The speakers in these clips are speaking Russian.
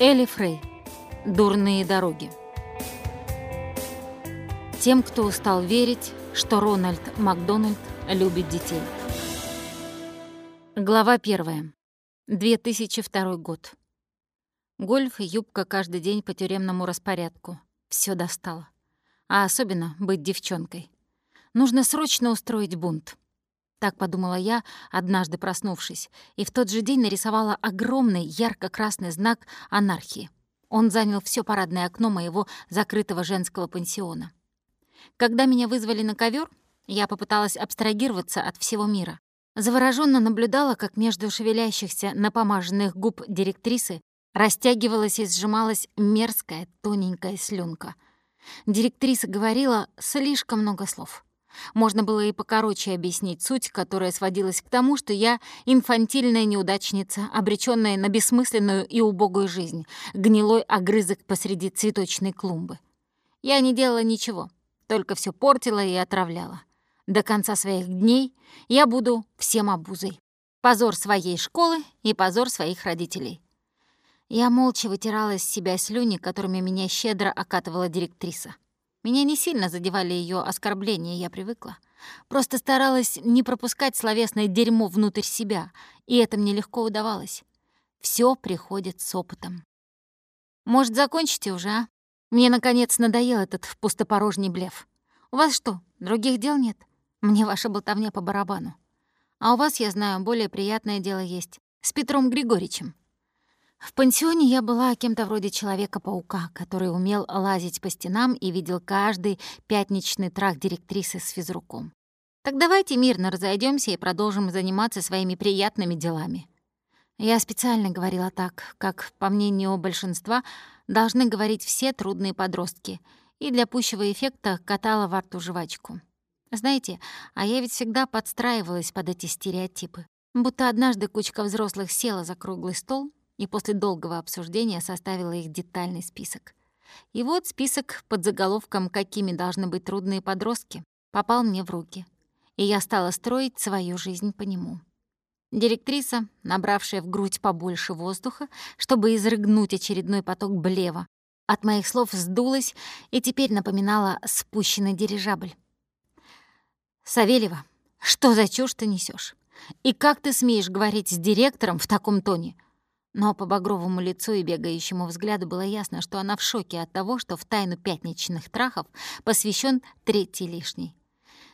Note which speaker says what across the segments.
Speaker 1: Элли Фрей. Дурные дороги. Тем, кто устал верить, что Рональд Макдональд любит детей. Глава первая. 2002 год. Гольф и юбка каждый день по тюремному распорядку. Все достало. А особенно быть девчонкой. Нужно срочно устроить бунт. Так подумала я, однажды проснувшись, и в тот же день нарисовала огромный ярко-красный знак анархии. Он занял все парадное окно моего закрытого женского пансиона. Когда меня вызвали на ковер, я попыталась абстрагироваться от всего мира. Завороженно наблюдала, как между шевелящихся напомаженных губ директрисы растягивалась и сжималась мерзкая тоненькая слюнка. Директриса говорила слишком много слов. Можно было и покороче объяснить суть, которая сводилась к тому, что я инфантильная неудачница, обречённая на бессмысленную и убогую жизнь, гнилой огрызок посреди цветочной клумбы. Я не делала ничего, только всё портила и отравляла. До конца своих дней я буду всем обузой. Позор своей школы и позор своих родителей. Я молча вытирала из себя слюни, которыми меня щедро окатывала директриса. Меня не сильно задевали ее оскорбления, я привыкла. Просто старалась не пропускать словесное дерьмо внутрь себя, и это мне легко удавалось. Все приходит с опытом. Может, закончите уже, а? Мне, наконец, надоел этот пустопорожний блеф. У вас что, других дел нет? Мне ваша болтовня по барабану. А у вас, я знаю, более приятное дело есть. С Петром Григорьевичем. В пансионе я была кем-то вроде Человека-паука, который умел лазить по стенам и видел каждый пятничный трах директрисы с физруком. Так давайте мирно разойдемся и продолжим заниматься своими приятными делами. Я специально говорила так, как, по мнению большинства, должны говорить все трудные подростки, и для пущего эффекта катала во рту жвачку. Знаете, а я ведь всегда подстраивалась под эти стереотипы. Будто однажды кучка взрослых села за круглый стол и после долгого обсуждения составила их детальный список. И вот список под заголовком «Какими должны быть трудные подростки» попал мне в руки, и я стала строить свою жизнь по нему. Директриса, набравшая в грудь побольше воздуха, чтобы изрыгнуть очередной поток блева, от моих слов сдулась и теперь напоминала спущенный дирижабль. «Савельева, что за чушь ты несешь? И как ты смеешь говорить с директором в таком тоне? Но по багровому лицу и бегающему взгляду было ясно, что она в шоке от того, что в тайну пятничных трахов посвящен третий лишний.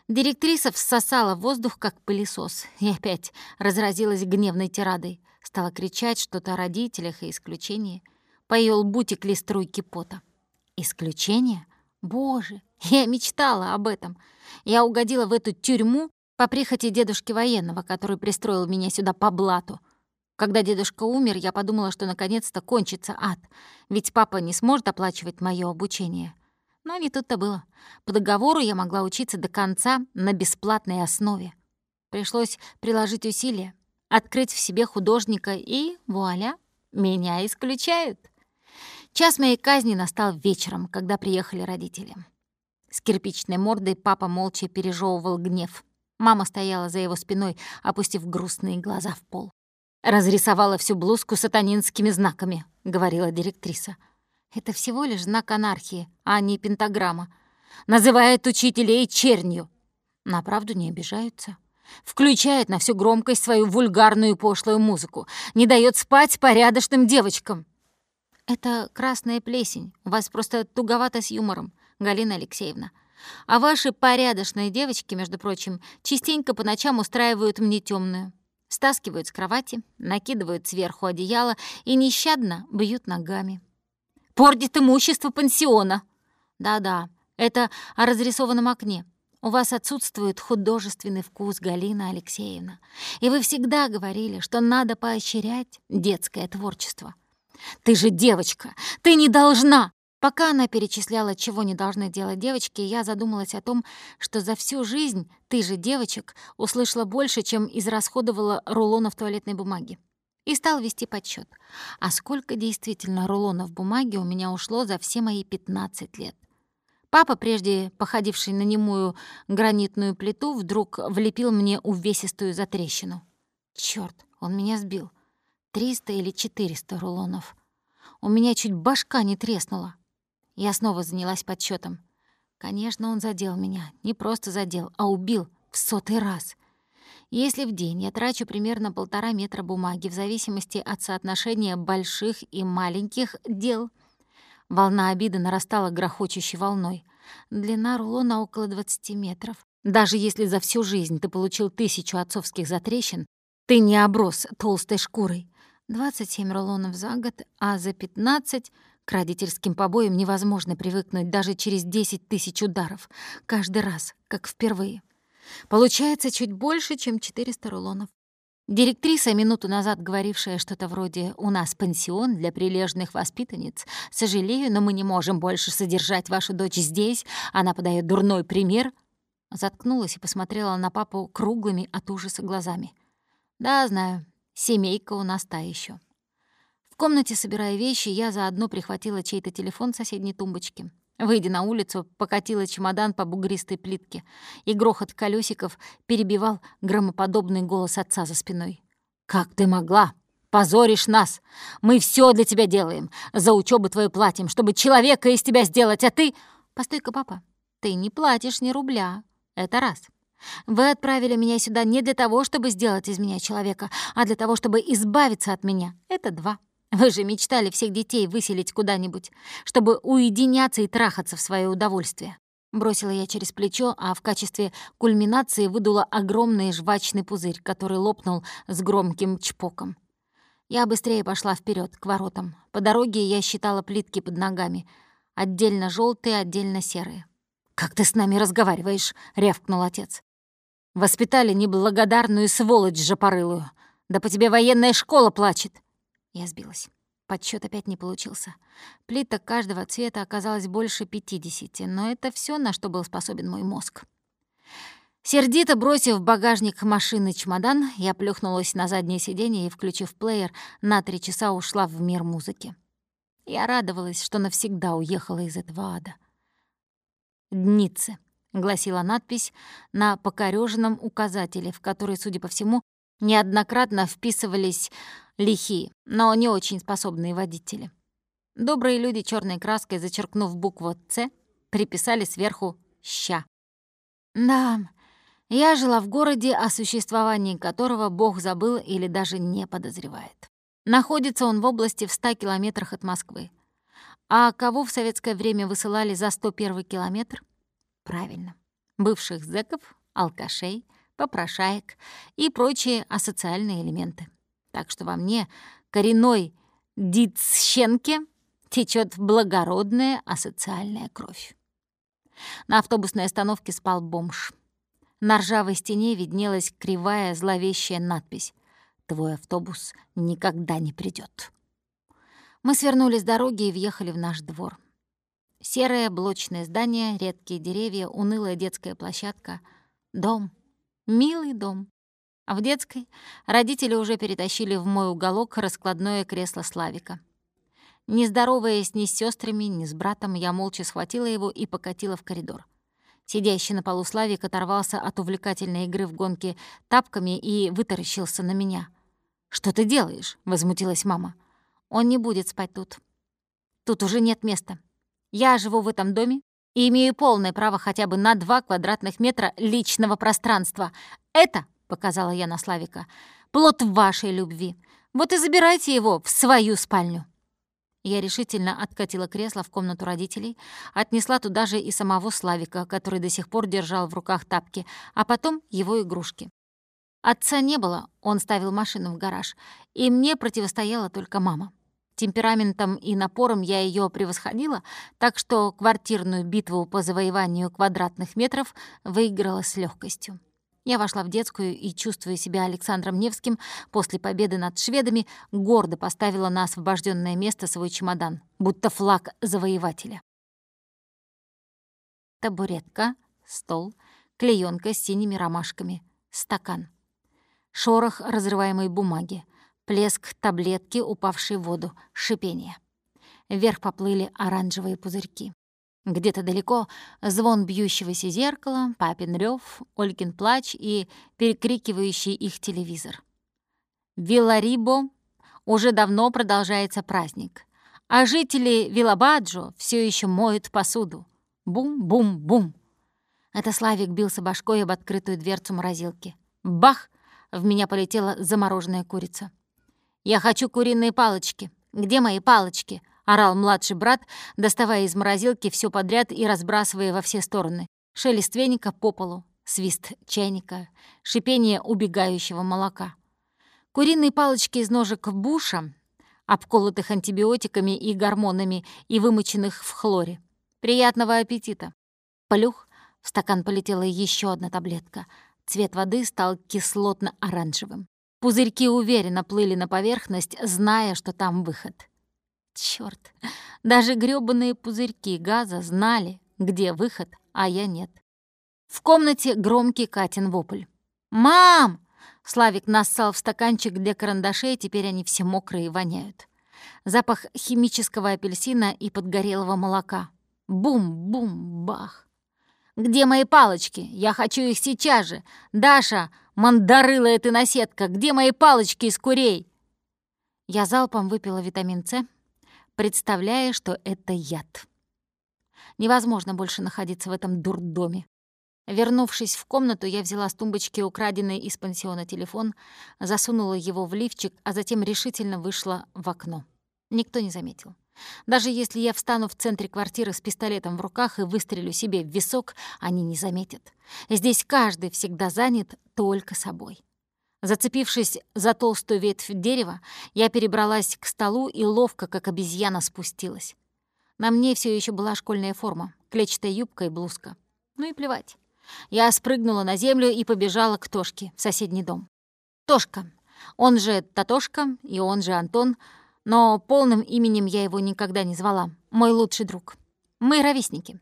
Speaker 1: Директриса всосала воздух, как пылесос, и опять разразилась гневной тирадой. Стала кричать что-то о родителях и исключении. По ее лбу текли струйки пота. «Исключение? Боже, я мечтала об этом. Я угодила в эту тюрьму по прихоти дедушки военного, который пристроил меня сюда по блату. Когда дедушка умер, я подумала, что наконец-то кончится ад, ведь папа не сможет оплачивать мое обучение. Но не тут-то было. По договору я могла учиться до конца на бесплатной основе. Пришлось приложить усилия, открыть в себе художника, и вуаля, меня исключают. Час моей казни настал вечером, когда приехали родители. С кирпичной мордой папа молча пережевывал гнев. Мама стояла за его спиной, опустив грустные глаза в пол. «Разрисовала всю блузку сатанинскими знаками», — говорила директриса. «Это всего лишь знак анархии, а не пентаграмма. Называет учителей чернью». На правду не обижаются. Включает на всю громкость свою вульгарную пошлую музыку. Не дает спать порядочным девочкам. «Это красная плесень. У вас просто туговато с юмором, Галина Алексеевна. А ваши порядочные девочки, между прочим, частенько по ночам устраивают мне темную стаскивают с кровати, накидывают сверху одеяло и нещадно бьют ногами. «Портит имущество пансиона!» «Да-да, это о разрисованном окне. У вас отсутствует художественный вкус, Галина Алексеевна. И вы всегда говорили, что надо поощрять детское творчество. Ты же девочка, ты не должна!» Пока она перечисляла, чего не должны делать девочки, я задумалась о том, что за всю жизнь ты же девочек услышала больше, чем израсходовала рулонов туалетной бумаги. И стал вести подсчет. А сколько действительно рулонов бумаги у меня ушло за все мои 15 лет? Папа, прежде походивший на немую гранитную плиту, вдруг влепил мне увесистую затрещину. Чёрт, он меня сбил. 300 или 400 рулонов. У меня чуть башка не треснула. Я снова занялась подсчетом. Конечно, он задел меня. Не просто задел, а убил в сотый раз. Если в день я трачу примерно полтора метра бумаги в зависимости от соотношения больших и маленьких дел, волна обиды нарастала грохочущей волной. Длина рулона около 20 метров. Даже если за всю жизнь ты получил тысячу отцовских затрещин, ты не оброс толстой шкурой. 27 рулонов за год, а за 15 к родительским побоям невозможно привыкнуть даже через 10 тысяч ударов. Каждый раз, как впервые. Получается чуть больше, чем 400 рулонов. Директриса, минуту назад говорившая что-то вроде «У нас пансион для прилежных воспитанниц. Сожалею, но мы не можем больше содержать вашу дочь здесь. Она подает дурной пример». Заткнулась и посмотрела на папу круглыми от ужаса глазами. «Да, знаю. Семейка у нас та еще комнате, собирая вещи, я заодно прихватила чей-то телефон с соседней тумбочки. Выйдя на улицу, покатила чемодан по бугристой плитке, и грохот колесиков перебивал громоподобный голос отца за спиной. «Как ты могла? Позоришь нас! Мы все для тебя делаем. За учебу твою платим, чтобы человека из тебя сделать, а ты...» «Постой-ка, папа, ты не платишь ни рубля. Это раз. Вы отправили меня сюда не для того, чтобы сделать из меня человека, а для того, чтобы избавиться от меня. Это два. Вы же мечтали всех детей выселить куда-нибудь, чтобы уединяться и трахаться в свое удовольствие. Бросила я через плечо, а в качестве кульминации выдула огромный жвачный пузырь, который лопнул с громким чпоком. Я быстрее пошла вперед к воротам. По дороге я считала плитки под ногами. Отдельно желтые, отдельно серые. «Как ты с нами разговариваешь?» — рявкнул отец. «Воспитали неблагодарную сволочь жопорылую. Да по тебе военная школа плачет!» Я сбилась. Подсчет опять не получился. Плиток каждого цвета оказалось больше 50, но это все, на что был способен мой мозг. Сердито бросив в багажник машины чемодан, я плюхнулась на заднее сиденье и, включив плеер, на три часа ушла в мир музыки. Я радовалась, что навсегда уехала из этого ада. «Дницы», — гласила надпись на покорёженном указателе, в который, судя по всему, неоднократно вписывались лихие, но не очень способные водители. Добрые люди черной краской, зачеркнув букву «Ц», приписали сверху «ща». Да, я жила в городе, о существовании которого Бог забыл или даже не подозревает. Находится он в области в 100 километрах от Москвы. А кого в советское время высылали за 101 километр? Правильно, бывших зэков, алкашей — попрошаек и прочие асоциальные элементы. Так что во мне, коренной дитсщенке, течет благородная асоциальная кровь. На автобусной остановке спал бомж. На ржавой стене виднелась кривая зловещая надпись «Твой автобус никогда не придет. Мы свернули с дороги и въехали в наш двор. Серое блочное здание, редкие деревья, унылая детская площадка, дом — Милый дом. А в детской родители уже перетащили в мой уголок раскладное кресло Славика. Не здороваясь ни с сестрами, ни с братом, я молча схватила его и покатила в коридор. Сидящий на полу Славик оторвался от увлекательной игры в гонке тапками и вытаращился на меня. «Что ты делаешь?» — возмутилась мама. «Он не будет спать тут. Тут уже нет места. Я живу в этом доме и имею полное право хотя бы на два квадратных метра личного пространства. Это, — показала я на Славика, — плод вашей любви. Вот и забирайте его в свою спальню. Я решительно откатила кресло в комнату родителей, отнесла туда же и самого Славика, который до сих пор держал в руках тапки, а потом его игрушки. Отца не было, он ставил машину в гараж, и мне противостояла только мама. Темпераментом и напором я ее превосходила, так что квартирную битву по завоеванию квадратных метров выиграла с легкостью. Я вошла в детскую и, чувствуя себя Александром Невским, после победы над шведами, гордо поставила на освобожденное место свой чемодан, будто флаг завоевателя. Табуретка, стол, клеенка с синими ромашками, стакан. Шорох разрываемой бумаги, Плеск таблетки, упавшей в воду, шипение. Вверх поплыли оранжевые пузырьки. Где-то далеко звон бьющегося зеркала, папин рев, Олькин плач и перекрикивающий их телевизор. Виларибо уже давно продолжается праздник, а жители Вилабаджо все еще моют посуду. Бум-бум-бум. Это Славик бился башкой об открытую дверцу морозилки. Бах! В меня полетела замороженная курица. «Я хочу куриные палочки. Где мои палочки?» — орал младший брат, доставая из морозилки все подряд и разбрасывая во все стороны. Шелест веника по полу, свист чайника, шипение убегающего молока. Куриные палочки из ножек буша, обколотых антибиотиками и гормонами и вымоченных в хлоре. Приятного аппетита. Плюх, в стакан полетела еще одна таблетка. Цвет воды стал кислотно-оранжевым. Пузырьки уверенно плыли на поверхность, зная, что там выход. Черт, даже грёбаные пузырьки газа знали, где выход, а я нет. В комнате громкий Катин вопль. «Мам!» Славик нассал в стаканчик для карандашей, теперь они все мокрые и воняют. Запах химического апельсина и подгорелого молока. Бум-бум-бах. «Где мои палочки? Я хочу их сейчас же! Даша, мандарылая ты наседка, где мои палочки из курей?» Я залпом выпила витамин С, представляя, что это яд. Невозможно больше находиться в этом дурдоме. Вернувшись в комнату, я взяла с тумбочки украденный из пансиона телефон, засунула его в лифчик, а затем решительно вышла в окно. Никто не заметил. Даже если я встану в центре квартиры с пистолетом в руках и выстрелю себе в висок, они не заметят. Здесь каждый всегда занят только собой. Зацепившись за толстую ветвь дерева, я перебралась к столу и ловко, как обезьяна, спустилась. На мне все еще была школьная форма, клетчатая юбка и блузка. Ну и плевать. Я спрыгнула на землю и побежала к Тошке в соседний дом. Тошка, он же Татошка и он же Антон, но полным именем я его никогда не звала. Мой лучший друг. Мы ровесники.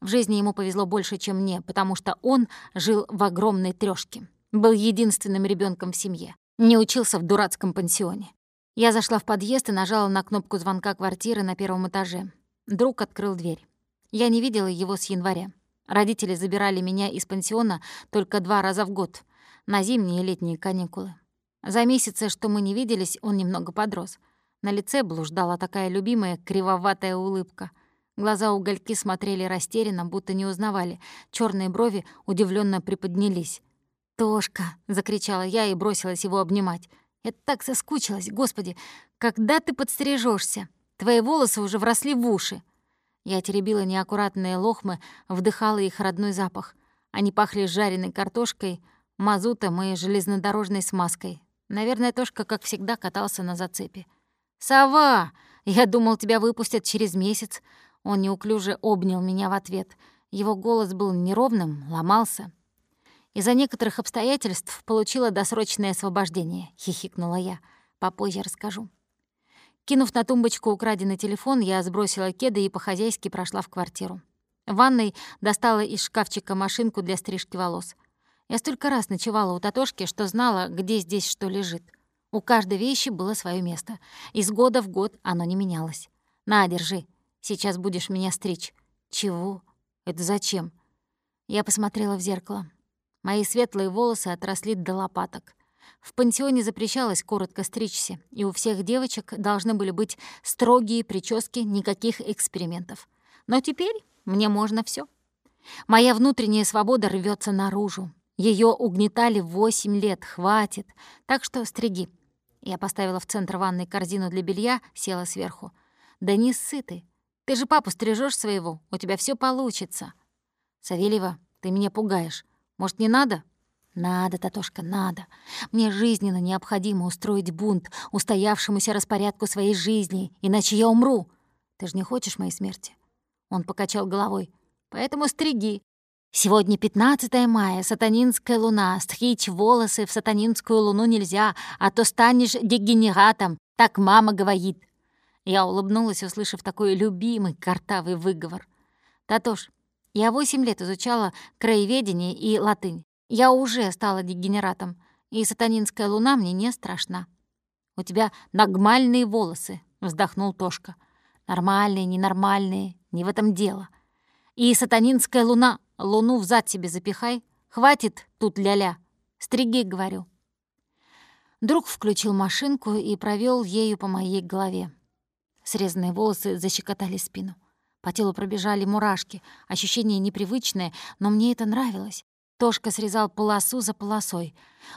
Speaker 1: В жизни ему повезло больше, чем мне, потому что он жил в огромной трёшке. Был единственным ребенком в семье. Не учился в дурацком пансионе. Я зашла в подъезд и нажала на кнопку звонка квартиры на первом этаже. Друг открыл дверь. Я не видела его с января. Родители забирали меня из пансиона только два раза в год, на зимние и летние каникулы. За месяцы, что мы не виделись, он немного подрос. На лице блуждала такая любимая кривоватая улыбка. Глаза угольки смотрели растерянно, будто не узнавали. Черные брови удивленно приподнялись. «Тошка!» — закричала я и бросилась его обнимать. «Я так соскучилась, господи! Когда ты подстрижешься? Твои волосы уже вросли в уши!» Я теребила неаккуратные лохмы, вдыхала их родной запах. Они пахли жареной картошкой, мазутом и железнодорожной смазкой. Наверное, Тошка, как всегда, катался на зацепе. «Сова! Я думал, тебя выпустят через месяц». Он неуклюже обнял меня в ответ. Его голос был неровным, ломался. «Из-за некоторых обстоятельств получила досрочное освобождение», — хихикнула я. «Попозже расскажу». Кинув на тумбочку украденный телефон, я сбросила кеды и по-хозяйски прошла в квартиру. В ванной достала из шкафчика машинку для стрижки волос. Я столько раз ночевала у Татошки, что знала, где здесь что лежит. У каждой вещи было свое место. Из года в год оно не менялось. «На, держи. Сейчас будешь меня стричь». «Чего? Это зачем?» Я посмотрела в зеркало. Мои светлые волосы отросли до лопаток. В пансионе запрещалось коротко стричься, и у всех девочек должны были быть строгие прически, никаких экспериментов. Но теперь мне можно все. Моя внутренняя свобода рвется наружу. Ее угнетали восемь лет, хватит. Так что стриги. Я поставила в центр ванной корзину для белья, села сверху. «Да не сытый. Ты же папу стрижешь своего, у тебя все получится». «Савельева, ты меня пугаешь. Может, не надо?» «Надо, Татошка, надо. Мне жизненно необходимо устроить бунт устоявшемуся распорядку своей жизни, иначе я умру. Ты же не хочешь моей смерти?» Он покачал головой. «Поэтому стриги. Сегодня 15 мая, сатанинская луна. Стричь волосы в сатанинскую луну нельзя, а то станешь дегенератом, так мама говорит». Я улыбнулась, услышав такой любимый картавый выговор. «Татош, я восемь лет изучала краеведение и латынь. Я уже стала дегенератом, и сатанинская луна мне не страшна. «У тебя нагмальные волосы», — вздохнул Тошка. «Нормальные, ненормальные, не в этом дело. И сатанинская луна, луну в зад себе запихай. Хватит тут ля-ля. Стриги, говорю». Друг включил машинку и провел ею по моей голове. Срезанные волосы защекотали спину. По телу пробежали мурашки. Ощущение непривычное, но мне это нравилось. Тошка срезал полосу за полосой.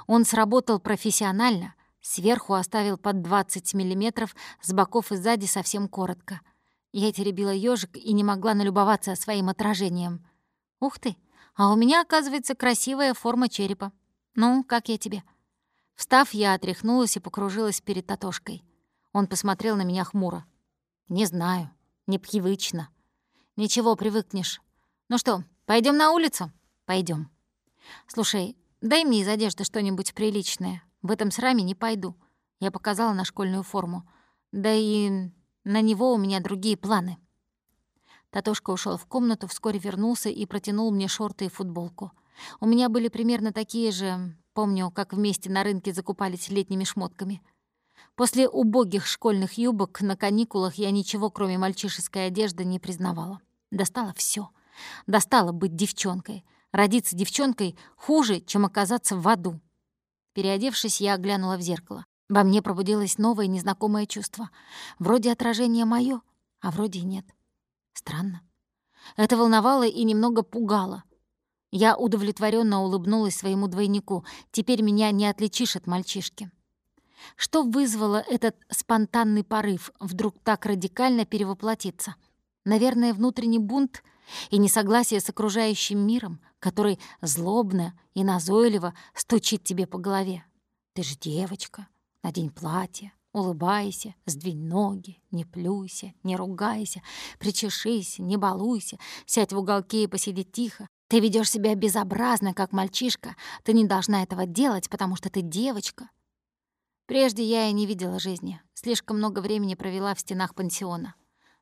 Speaker 1: Он сработал профессионально. Сверху оставил под 20 миллиметров, с боков и сзади совсем коротко. Я теребила ежик и не могла налюбоваться своим отражением. «Ух ты! А у меня, оказывается, красивая форма черепа. Ну, как я тебе?» Встав, я отряхнулась и покружилась перед Татошкой. Он посмотрел на меня хмуро. «Не знаю. Непривычно. Ничего, привыкнешь. Ну что, пойдем на улицу? Пойдем. Слушай, дай мне из одежды что-нибудь приличное. В этом сраме не пойду. Я показала на школьную форму. Да и на него у меня другие планы. Татошка ушел в комнату, вскоре вернулся и протянул мне шорты и футболку. У меня были примерно такие же, помню, как вместе на рынке закупались летними шмотками. После убогих школьных юбок на каникулах я ничего, кроме мальчишеской одежды, не признавала. Достала все. Достала быть девчонкой. Родиться девчонкой хуже, чем оказаться в аду. Переодевшись, я оглянула в зеркало. Во мне пробудилось новое незнакомое чувство. Вроде отражение мое, а вроде и нет. Странно. Это волновало и немного пугало. Я удовлетворенно улыбнулась своему двойнику. Теперь меня не отличишь от мальчишки. Что вызвало этот спонтанный порыв вдруг так радикально перевоплотиться? Наверное, внутренний бунт и несогласие с окружающим миром, который злобно и назойливо стучит тебе по голове. Ты же девочка, надень платье, улыбайся, сдвинь ноги, не плюйся, не ругайся, причешись, не балуйся, сядь в уголке и посиди тихо. Ты ведешь себя безобразно, как мальчишка. Ты не должна этого делать, потому что ты девочка. Прежде я и не видела жизни. Слишком много времени провела в стенах пансиона.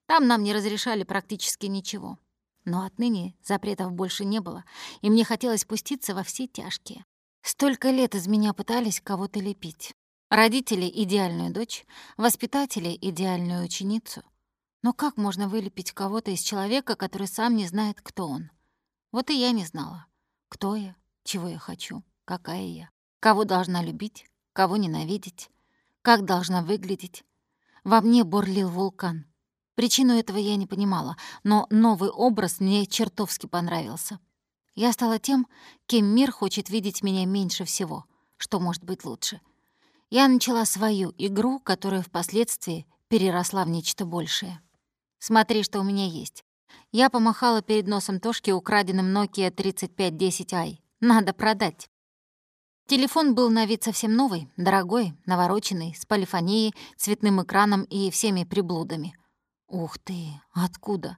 Speaker 1: Там нам не разрешали практически ничего. Но отныне запретов больше не было, и мне хотелось пуститься во все тяжкие. Столько лет из меня пытались кого-то лепить. Родители — идеальную дочь, воспитатели — идеальную ученицу. Но как можно вылепить кого-то из человека, который сам не знает, кто он? Вот и я не знала, кто я, чего я хочу, какая я, кого должна любить, кого ненавидеть, как должна выглядеть. Во мне бурлил вулкан. Причину этого я не понимала, но новый образ мне чертовски понравился. Я стала тем, кем мир хочет видеть меня меньше всего, что может быть лучше. Я начала свою игру, которая впоследствии переросла в нечто большее. Смотри, что у меня есть. Я помахала перед носом Тошки украденным Nokia 3510i. Надо продать. Телефон был на вид совсем новый, дорогой, навороченный, с полифонией, цветным экраном и всеми приблудами. Ух ты, откуда?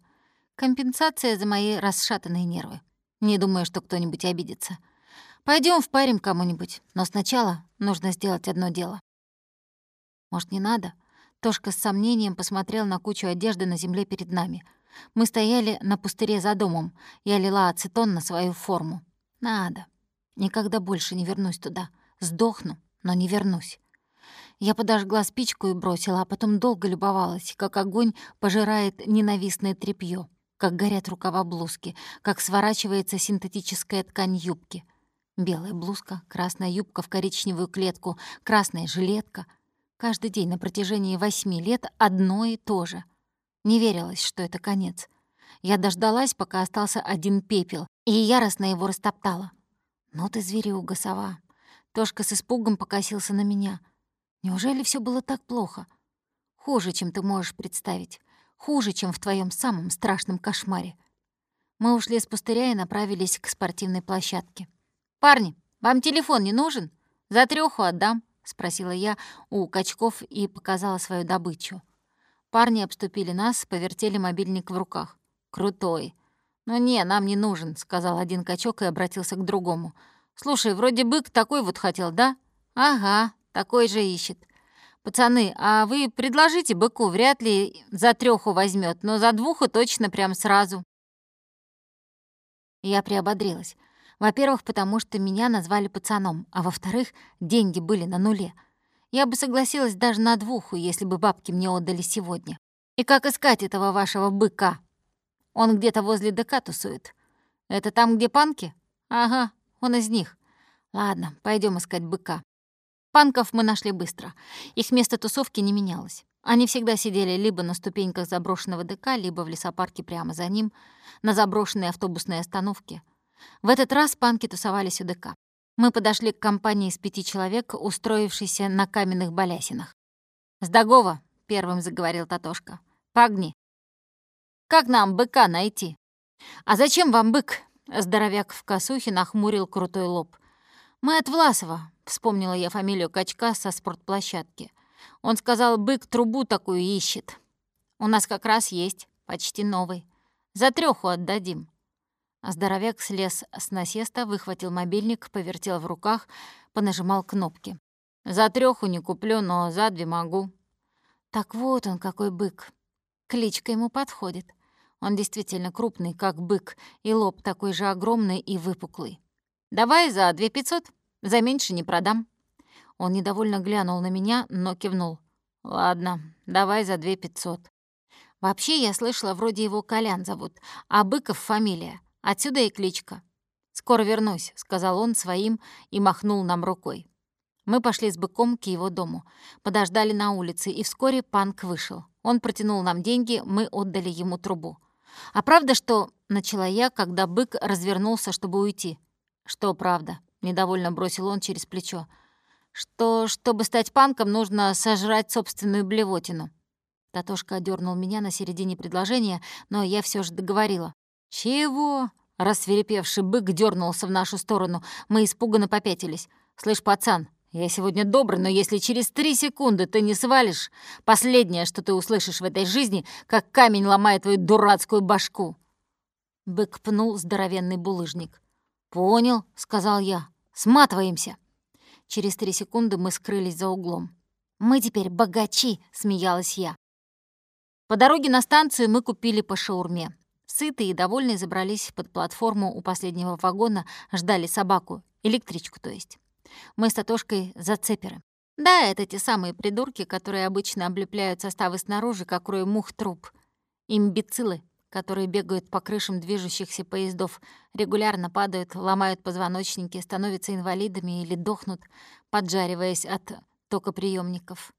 Speaker 1: Компенсация за мои расшатанные нервы. Не думаю, что кто-нибудь обидится. Пойдем впарим кому-нибудь, но сначала нужно сделать одно дело. Может, не надо? Тошка с сомнением посмотрел на кучу одежды на земле перед нами. Мы стояли на пустыре за домом. Я лила ацетон на свою форму. Надо. Никогда больше не вернусь туда. Сдохну, но не вернусь. Я подожгла спичку и бросила, а потом долго любовалась, как огонь пожирает ненавистное тряпье, как горят рукава блузки, как сворачивается синтетическая ткань юбки. Белая блузка, красная юбка в коричневую клетку, красная жилетка. Каждый день на протяжении восьми лет одно и то же. Не верилось, что это конец. Я дождалась, пока остался один пепел, и яростно его растоптала. «Ну ты, зверюга, сова!» Тошка с испугом покосился на меня. «Неужели все было так плохо? Хуже, чем ты можешь представить. Хуже, чем в твоем самом страшном кошмаре». Мы ушли с пустыря и направились к спортивной площадке. «Парни, вам телефон не нужен? За трёху отдам», — спросила я у качков и показала свою добычу. Парни обступили нас, повертели мобильник в руках. «Крутой. «Ну не, нам не нужен», — сказал один качок и обратился к другому. «Слушай, вроде бык такой вот хотел, да?» «Ага, такой же ищет. Пацаны, а вы предложите быку, вряд ли за трёху возьмет, но за двуху точно прям сразу». Я приободрилась. Во-первых, потому что меня назвали пацаном, а во-вторых, деньги были на нуле. Я бы согласилась даже на двуху, если бы бабки мне отдали сегодня. И как искать этого вашего быка? Он где-то возле ДК тусует. Это там, где панки? Ага, он из них. Ладно, пойдем искать быка. Панков мы нашли быстро. Их место тусовки не менялось. Они всегда сидели либо на ступеньках заброшенного ДК, либо в лесопарке прямо за ним, на заброшенной автобусной остановке. В этот раз панки тусовались у ДК. Мы подошли к компании из пяти человек, устроившейся на каменных балясинах. «Сдагова», — первым заговорил Татошка, — «пагни». «Как нам быка найти?» «А зачем вам бык?» — здоровяк в косухе нахмурил крутой лоб. «Мы от Власова», — вспомнила я фамилию качка со спортплощадки. Он сказал, бык трубу такую ищет. У нас как раз есть, почти новый. За трёху отдадим. Здоровяк слез с насеста, выхватил мобильник, повертел в руках, понажимал кнопки. «За трёху не куплю, но за две могу». Так вот он какой бык. Кличка ему подходит. Он действительно крупный, как бык, и лоб такой же огромный и выпуклый. «Давай за две пятьсот, за меньше не продам». Он недовольно глянул на меня, но кивнул. «Ладно, давай за две пятьсот». Вообще, я слышала, вроде его Колян зовут, а Быков фамилия. Отсюда и кличка. «Скоро вернусь», — сказал он своим и махнул нам рукой. Мы пошли с быком к его дому, подождали на улице, и вскоре панк вышел. Он протянул нам деньги, мы отдали ему трубу. «А правда, что...» — начала я, когда бык развернулся, чтобы уйти. «Что правда?» — недовольно бросил он через плечо. «Что, чтобы стать панком, нужно сожрать собственную блевотину». Татошка одернул меня на середине предложения, но я все же договорила. «Чего?» — рассверепевший бык дернулся в нашу сторону. Мы испуганно попятились. «Слышь, пацан, я сегодня добрый, но если через три секунды ты не свалишь, последнее, что ты услышишь в этой жизни, как камень ломает твою дурацкую башку». Бык пнул здоровенный булыжник. «Понял», — сказал я. «Сматываемся». Через три секунды мы скрылись за углом. «Мы теперь богачи», — смеялась я. По дороге на станцию мы купили по шаурме. Сытые и довольные забрались под платформу у последнего вагона, ждали собаку, электричку, то есть. Мы с Татошкой зацеперы. Да, это те самые придурки, которые обычно облепляют составы снаружи, как рой мух труп. Имбецилы, которые бегают по крышам движущихся поездов, регулярно падают, ломают позвоночники, становятся инвалидами или дохнут, поджариваясь от токоприемников.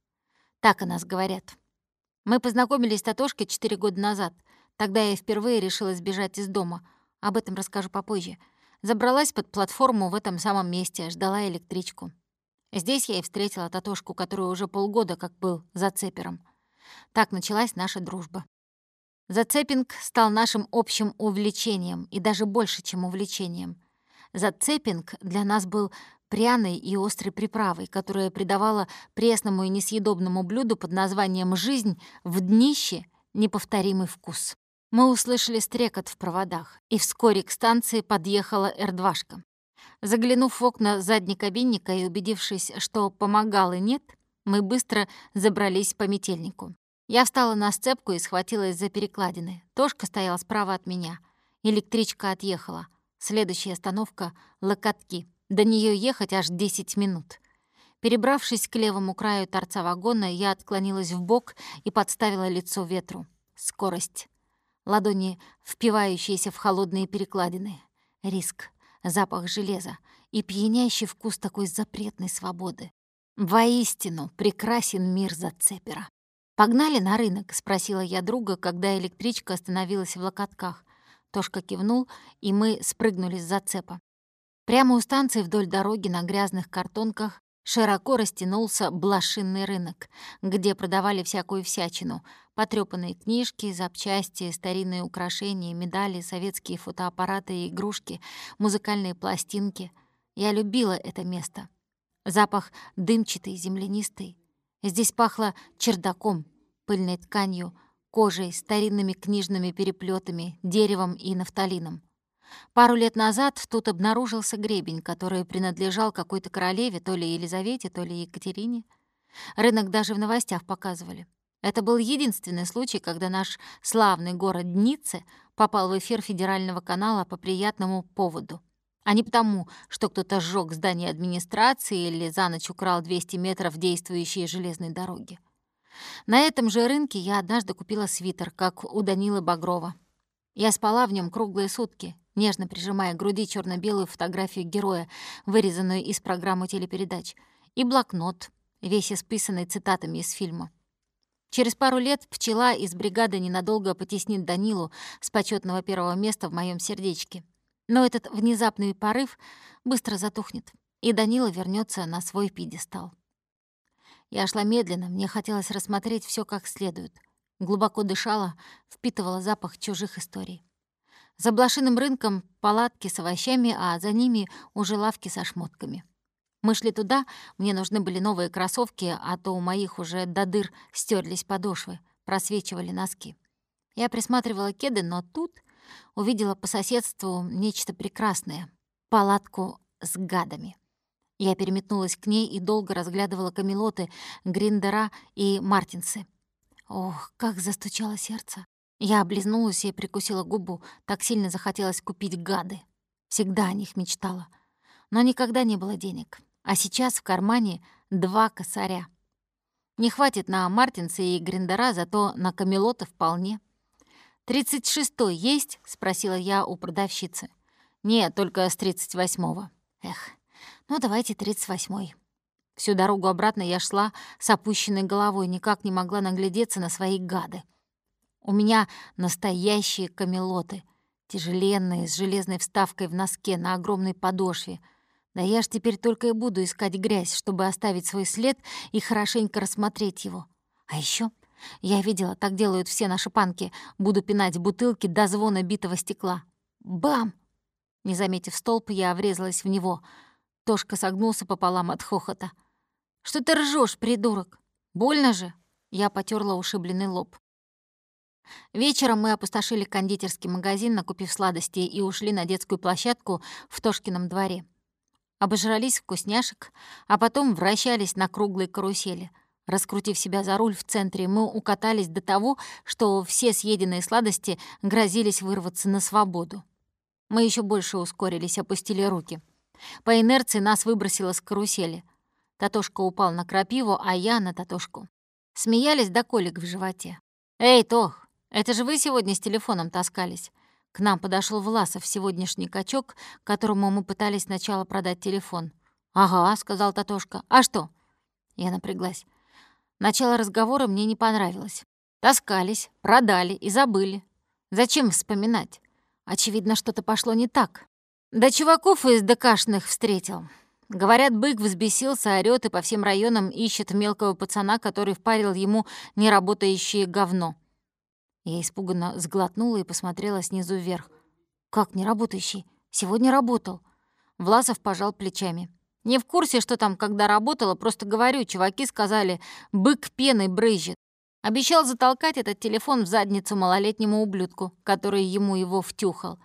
Speaker 1: Так о нас говорят. Мы познакомились с Татошкой четыре года назад — Тогда я впервые решила сбежать из дома. Об этом расскажу попозже. Забралась под платформу в этом самом месте, ждала электричку. Здесь я и встретила Татошку, который уже полгода как был зацепером. Так началась наша дружба. Зацепинг стал нашим общим увлечением, и даже больше, чем увлечением. Зацепинг для нас был пряной и острой приправой, которая придавала пресному и несъедобному блюду под названием «жизнь» в днище неповторимый вкус. Мы услышали стрекот в проводах, и вскоре к станции подъехала эрдвашка. Заглянув в окна заднекабинника и убедившись, что помогалы нет, мы быстро забрались по метельнику. Я встала на сцепку и схватилась за перекладины. Тошка стояла справа от меня. Электричка отъехала. Следующая остановка — Локотки. До нее ехать аж 10 минут. Перебравшись к левому краю торца вагона, я отклонилась в бок и подставила лицо ветру. Скорость ладони, впивающиеся в холодные перекладины. Риск, запах железа и пьянящий вкус такой запретной свободы. Воистину прекрасен мир зацепера. «Погнали на рынок?» — спросила я друга, когда электричка остановилась в локотках. Тошка кивнул, и мы спрыгнули с зацепа. Прямо у станции вдоль дороги на грязных картонках широко растянулся блошинный рынок, где продавали всякую всячину — потрёпанные книжки, запчасти, старинные украшения, медали, советские фотоаппараты и игрушки, музыкальные пластинки. Я любила это место. Запах дымчатый, землянистый. Здесь пахло чердаком, пыльной тканью, кожей, старинными книжными переплетами, деревом и нафталином. Пару лет назад тут обнаружился гребень, который принадлежал какой-то королеве, то ли Елизавете, то ли Екатерине. Рынок даже в новостях показывали. Это был единственный случай, когда наш славный город Днице попал в эфир федерального канала по приятному поводу. А не потому, что кто-то сжег здание администрации или за ночь украл 200 метров действующей железной дороги. На этом же рынке я однажды купила свитер, как у Данилы Багрова. Я спала в нем круглые сутки, нежно прижимая к груди черно белую фотографию героя, вырезанную из программы телепередач, и блокнот, весь исписанный цитатами из фильма. Через пару лет пчела из бригады ненадолго потеснит Данилу с почетного первого места в моем сердечке. Но этот внезапный порыв быстро затухнет, и Данила вернется на свой пьедестал. Я шла медленно, мне хотелось рассмотреть все как следует. Глубоко дышала, впитывала запах чужих историй. За блошиным рынком палатки с овощами, а за ними уже лавки со шмотками. Мы шли туда, мне нужны были новые кроссовки, а то у моих уже до дыр стерлись подошвы, просвечивали носки. Я присматривала кеды, но тут увидела по соседству нечто прекрасное — палатку с гадами. Я переметнулась к ней и долго разглядывала камелоты, гриндера и мартинсы. Ох, как застучало сердце. Я облизнулась и прикусила губу. Так сильно захотелось купить гады. Всегда о них мечтала. Но никогда не было денег. А сейчас в кармане два косаря. Не хватит на Мартинса и Гриндера, зато на Камелота вполне. «Тридцать шестой есть?» — спросила я у продавщицы. «Нет, только с тридцать восьмого». «Эх, ну давайте тридцать восьмой». Всю дорогу обратно я шла с опущенной головой, никак не могла наглядеться на свои гады. У меня настоящие камелоты, тяжеленные, с железной вставкой в носке на огромной подошве — да я ж теперь только и буду искать грязь, чтобы оставить свой след и хорошенько рассмотреть его. А еще я видела, так делают все наши панки. Буду пинать бутылки до звона битого стекла. Бам! Не заметив столб, я врезалась в него. Тошка согнулся пополам от хохота. «Что ты ржешь, придурок? Больно же?» Я потерла ушибленный лоб. Вечером мы опустошили кондитерский магазин, накупив сладости, и ушли на детскую площадку в Тошкином дворе обожрались вкусняшек, а потом вращались на круглой карусели. Раскрутив себя за руль в центре, мы укатались до того, что все съеденные сладости грозились вырваться на свободу. Мы еще больше ускорились, опустили руки. По инерции нас выбросило с карусели. Татошка упал на крапиву, а я на Татошку. Смеялись до колик в животе. «Эй, Тох, это же вы сегодня с телефоном таскались?» К нам подошел Власов, сегодняшний качок, которому мы пытались сначала продать телефон. «Ага», — сказал Татошка. «А что?» Я напряглась. Начало разговора мне не понравилось. Таскались, продали и забыли. Зачем вспоминать? Очевидно, что-то пошло не так. Да чуваков из ДКшных встретил. Говорят, бык взбесился, орёт и по всем районам ищет мелкого пацана, который впарил ему неработающее говно. Я испуганно сглотнула и посмотрела снизу вверх. «Как неработающий? Сегодня работал». Власов пожал плечами. «Не в курсе, что там, когда работала, просто говорю, чуваки сказали, бык пеной брызжет. Обещал затолкать этот телефон в задницу малолетнему ублюдку, который ему его втюхал.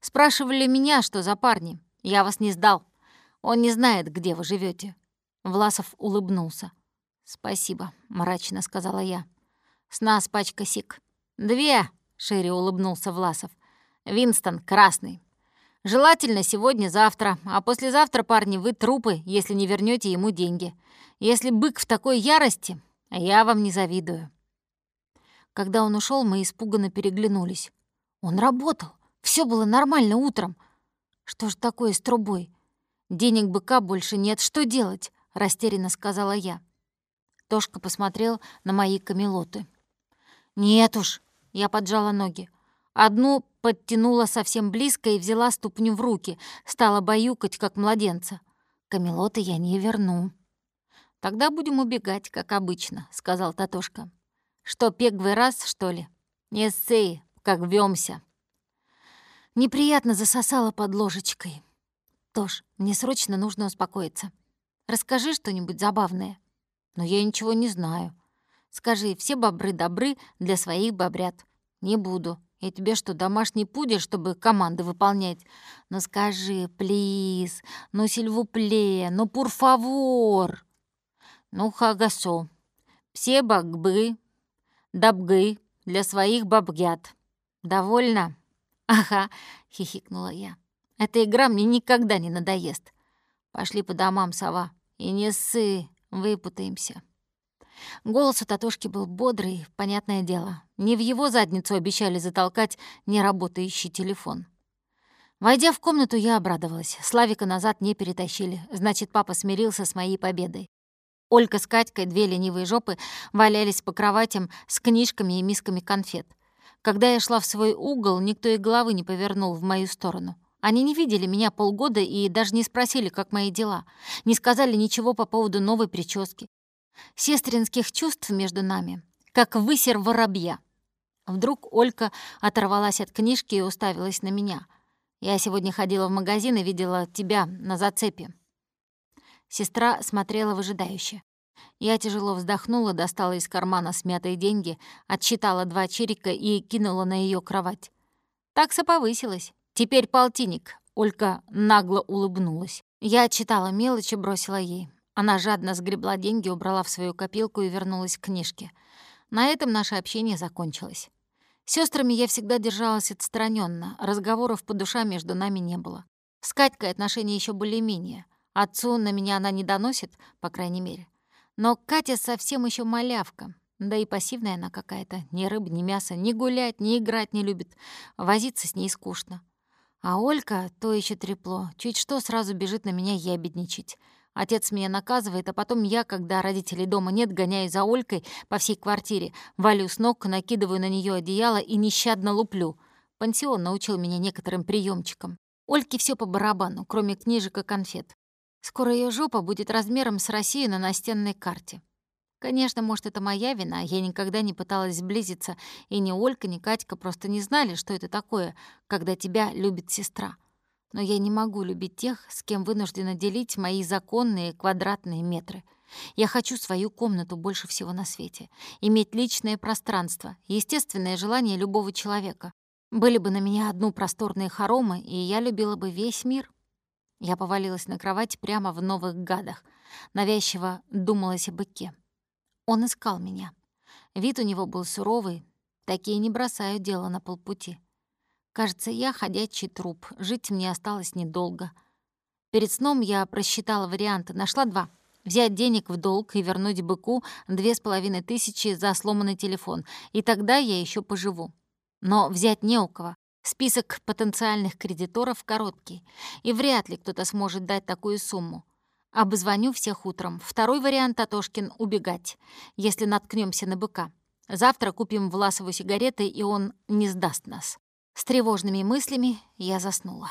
Speaker 1: Спрашивали меня, что за парни. Я вас не сдал. Он не знает, где вы живете. Власов улыбнулся. «Спасибо», — мрачно сказала я. «С нас пачка сик». «Две», — шире улыбнулся Власов. «Винстон, красный. Желательно сегодня-завтра, а послезавтра, парни, вы трупы, если не вернете ему деньги. Если бык в такой ярости, я вам не завидую». Когда он ушел, мы испуганно переглянулись. Он работал, все было нормально утром. Что ж такое с трубой? Денег быка больше нет, что делать? Растерянно сказала я. Тошка посмотрел на мои камелоты. «Нет уж, я поджала ноги. Одну подтянула совсем близко и взяла ступню в руки, стала баюкать, как младенца. Камелота я не верну. «Тогда будем убегать, как обычно», — сказал Татошка. «Что, пегвый раз, что ли? Не ссы, как вёмся». Неприятно засосала под ложечкой. «Тош, мне срочно нужно успокоиться. Расскажи что-нибудь забавное». «Но я ничего не знаю», Скажи, все бобры добры, для своих бобрят. Не буду. Я тебе что, домашний пудель, чтобы команды выполнять? Ну скажи, плиз, ну сильвупле, ну пурфавор. Ну хагасо. Все богбы, добгы для своих бабгят. Довольно? Ага, хихикнула я. Эта игра мне никогда не надоест. Пошли по домам, сова, и не ссы, выпутаемся. Голос у Татошки был бодрый, понятное дело. Не в его задницу обещали затолкать неработающий телефон. Войдя в комнату, я обрадовалась. Славика назад не перетащили. Значит, папа смирился с моей победой. Олька с Катькой, две ленивые жопы, валялись по кроватям с книжками и мисками конфет. Когда я шла в свой угол, никто и головы не повернул в мою сторону. Они не видели меня полгода и даже не спросили, как мои дела. Не сказали ничего по поводу новой прически. Сестринских чувств между нами, как высер воробья. Вдруг Олька оторвалась от книжки и уставилась на меня. «Я сегодня ходила в магазин и видела тебя на зацепе. Сестра смотрела выжидающе. Я тяжело вздохнула, достала из кармана смятые деньги, отсчитала два чирика и кинула на ее кровать. Такса повысилась. Теперь полтинник. Олька нагло улыбнулась. Я отчитала мелочи, бросила ей. Она жадно сгребла деньги, убрала в свою копилку и вернулась к книжке. На этом наше общение закончилось. Сестрами я всегда держалась отстраненно, разговоров по душам между нами не было. С Катькой отношения еще более-менее. Отцу на меня она не доносит, по крайней мере. Но Катя совсем еще малявка. Да и пассивная она какая-то. Ни рыб, ни мяса, ни гулять, ни играть не любит. Возиться с ней скучно. А Олька — то еще трепло. Чуть что, сразу бежит на меня ябедничать. Отец меня наказывает, а потом я, когда родителей дома нет, гоняю за Олькой по всей квартире, валю с ног, накидываю на нее одеяло и нещадно луплю. Пансион научил меня некоторым приемчикам. Ольке все по барабану, кроме книжек и конфет. Скоро ее жопа будет размером с Россию на настенной карте. Конечно, может, это моя вина, я никогда не пыталась сблизиться, и ни Олька, ни Катька просто не знали, что это такое, когда тебя любит сестра. Но я не могу любить тех, с кем вынуждена делить мои законные квадратные метры. Я хочу свою комнату больше всего на свете, иметь личное пространство, естественное желание любого человека. Были бы на меня одну просторные хоромы, и я любила бы весь мир. Я повалилась на кровать прямо в новых гадах. Навязчиво думалось о быке. Он искал меня. Вид у него был суровый. Такие не бросают дело на полпути. Кажется, я ходячий труп. Жить мне осталось недолго. Перед сном я просчитала варианты. Нашла два. Взять денег в долг и вернуть быку две с половиной тысячи за сломанный телефон. И тогда я еще поживу. Но взять не у кого. Список потенциальных кредиторов короткий, и вряд ли кто-то сможет дать такую сумму. Обзвоню всех утром. Второй вариант, Татошкин, — убегать, если наткнемся на быка. Завтра купим Власову сигареты, и он не сдаст нас. С тревожными мыслями я заснула.